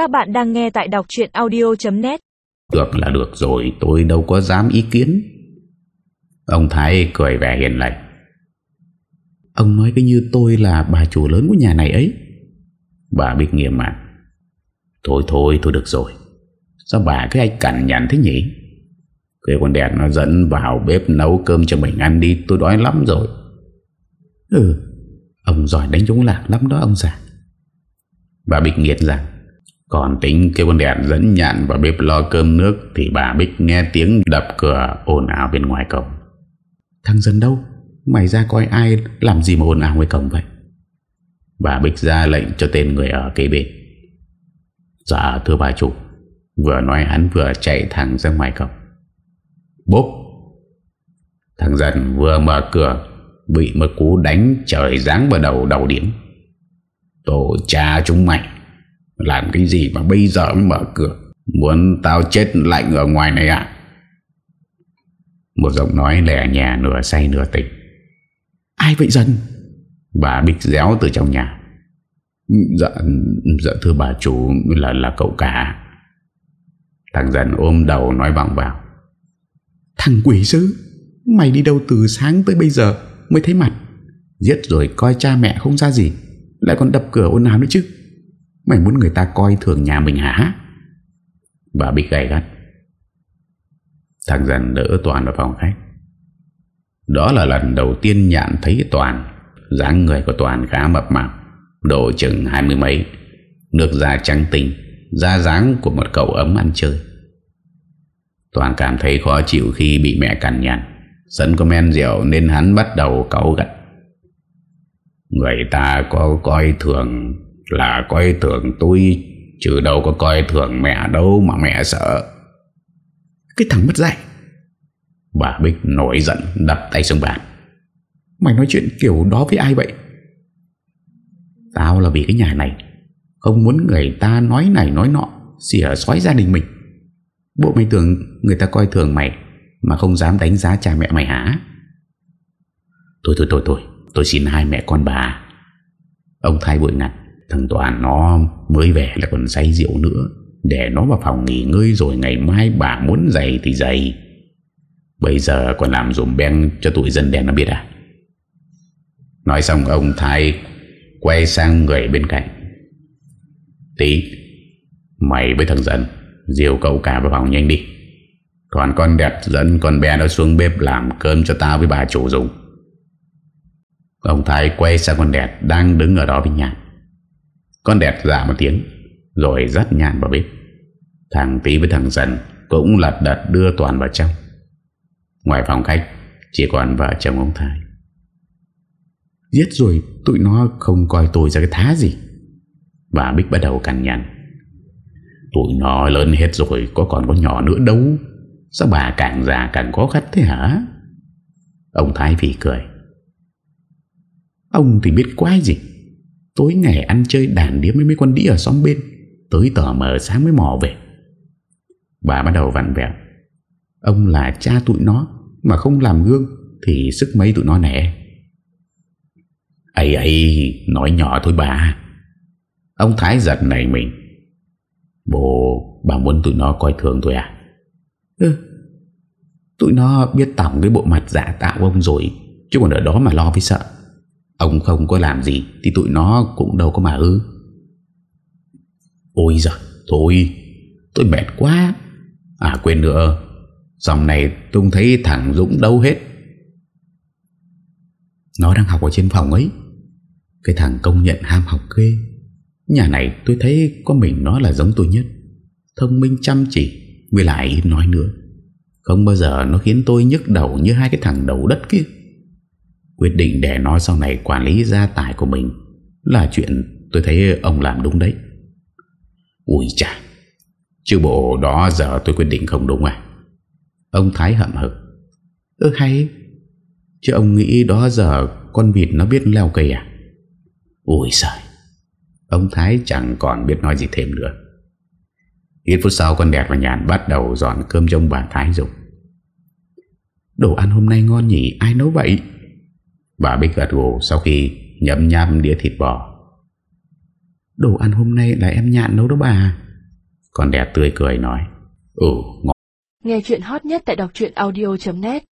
Các bạn đang nghe tại đọc chuyện audio.net Được là được rồi, tôi đâu có dám ý kiến. Ông Thái cười vẻ hiền lành. Ông nói cái như tôi là bà chủ lớn của nhà này ấy. Bà Bích nghiêm mặt Thôi thôi thôi được rồi. Sao bà cái hay cằn nhằn thế nhỉ? Cái con đẹp nó dẫn vào bếp nấu cơm cho mình ăn đi, Tôi đói lắm rồi. Ừ Ông giỏi đánh trống lạc lắm đó, ông già. Bà Bích nghiệt rằng còn tính kêu con đẹp dẫn nhạn vào bếp lo cơm nước Thì bà Bích nghe tiếng đập cửa ồn ào bên ngoài cổng. Thằng dân đâu? Mày ra coi ai làm gì mà ồn ào ngoài cổng vậy? Bà Bích ra lệnh cho tên người ở kế bên. Dạ thưa bà chủ. Vừa nói hắn vừa chạy thẳng ra ngoài cổng. Bốp! Thằng dần vừa mở cửa, Bị một cú đánh trời giáng vào đầu đầu điểm. Tổ cha chúng mày! Làm cái gì mà bây giờ mới mở cửa? Muốn tao chết lạnh ở ngoài này à Một giọng nói lẻ nhà nửa say nửa tỉnh. Ai vậy dần Bà bích réo từ trong nhà. Dạ, dạ thưa bà chủ là là cậu cả. Thằng dần ôm đầu nói vọng vào. Thằng quỷ sứ Mày đi đâu từ sáng tới bây giờ Mới thấy mặt? Giết rồi coi cha mẹ không ra gì Lại còn đập cửa ôn áo nữa chứ Mày muốn người ta coi thường nhà mình hả? Bà Bích gầy gắt. Thằng dần đỡ Toàn vào phòng khách. Đó là lần đầu tiên nhạn thấy Toàn. dáng người của Toàn khá mập mạp, Độ chừng hai mươi mấy, Nước da trắng tinh, Da dáng của một cậu ấm ăn chơi. Toàn cảm thấy khó chịu khi bị mẹ cằn nhằn, Sẵn có men rượu nên hắn bắt đầu cáu gặt Người ta có coi thường là coi thường tôi Chứ đâu có coi thường mẹ đâu mà mẹ sợ. Cái thằng mất dạy. Bà Bích nổi giận đập tay xuống bàn. Mày nói chuyện kiểu đó với ai vậy? Tao là vì cái nhà này Không muốn người ta nói này nói nọ Xỉa xói gia đình mình. Bộ mày tưởng người ta coi thường mày Mà không dám đánh giá cha mẹ mày hả? Thôi thôi thôi thôi Tôi xin hai mẹ con bà. Ông Thái vội ngặt Thằng Toàn nó mới về là còn say rượu nữa. Để nó vào phòng nghỉ ngơi Rồi ngày mai bà muốn giày thì giày. Bây giờ còn làm dùm beng Cho tụi dân đen nó biết à? Nói xong ông Thái Quay sang người bên cạnh. Tí, Mày với thằng dân Diều cậu cả vào phòng nhanh đi. Còn con đẹp dẫn con bé nó xuống bếp Làm cơm cho tao với bà chủ dùng. Ông Thái quay sang con đẹp Đang đứng ở đó với nhạc con đẹp giả một tiếng, Rồi dắt nhàn vào bếp. Thằng Tí với thằng Dần Cũng lật đật đưa Toàn vào trong. Ngoài phòng khách, Chỉ còn vợ chồng ông Thái. Giết rồi tụi nó không coi tôi ra cái thá gì. Bà Bích bắt đầu cằn nhằn. Tụi nó lớn hết rồi, Có còn có nhỏ nữa đâu. Sao bà càng già càng khó khăn thế hả? Ông Thái phỉ cười. Ông thì biết quái gì? Tối ngày ăn chơi đàn điếm với mấy con đĩ ở xóm bên, Tới tờ mờ sáng mới mò về. Bà bắt đầu vặn vẹo. Ông là cha tụi nó, Mà không làm gương Thì sức mấy tụi nó nẻ. Ấy ấy nói nhỏ thôi bà. Ông Thái giật này mình. Bố bà muốn tụi nó coi thường tôi à? Ừ. Tụi nó biết tổng cái bộ mặt giả tạo ông rồi, Chứ còn ở đó mà lo với sợ. Ông không có làm gì Thì tụi nó cũng đâu có mà ư. Ôi giời, Thôi, tôi mệt quá. À quên nữa, Dòng này tôi thấy thằng Dũng đâu hết. Nó đang học ở trên phòng ấy. Cái thằng công nhận ham học ghê. Nhà này tôi thấy có mình nó là giống tôi nhất. Thông minh chăm chỉ, Với lại nói nữa. Không bao giờ nó khiến tôi nhức đầu Như hai cái thằng đầu đất kia. Quyết định để nó sau này quản lý gia tài của mình Là chuyện tôi thấy ông làm đúng đấy. Ui chà, Chứ bộ đó giờ tôi quyết định không đúng à? Ông Thái hậm hực. Ơ hay, Chứ ông nghĩ đó giờ con vịt nó biết leo cây à? Ui trời Ông Thái chẳng còn biết nói gì thêm nữa. Ít phút sau con đẹp và nhàn bắt đầu dọn cơm trong bà Thái dùng. Đồ ăn hôm nay ngon nhỉ, Ai nấu vậy? Bà Bích gật gù sau khi nhấm nhăm đĩa thịt bò. Đồ ăn hôm nay là em nhạn nấu đó bà. Con đẹp tươi cười nói Ừ ngon. Nghe chuyện hot nhất tại đọc audio.net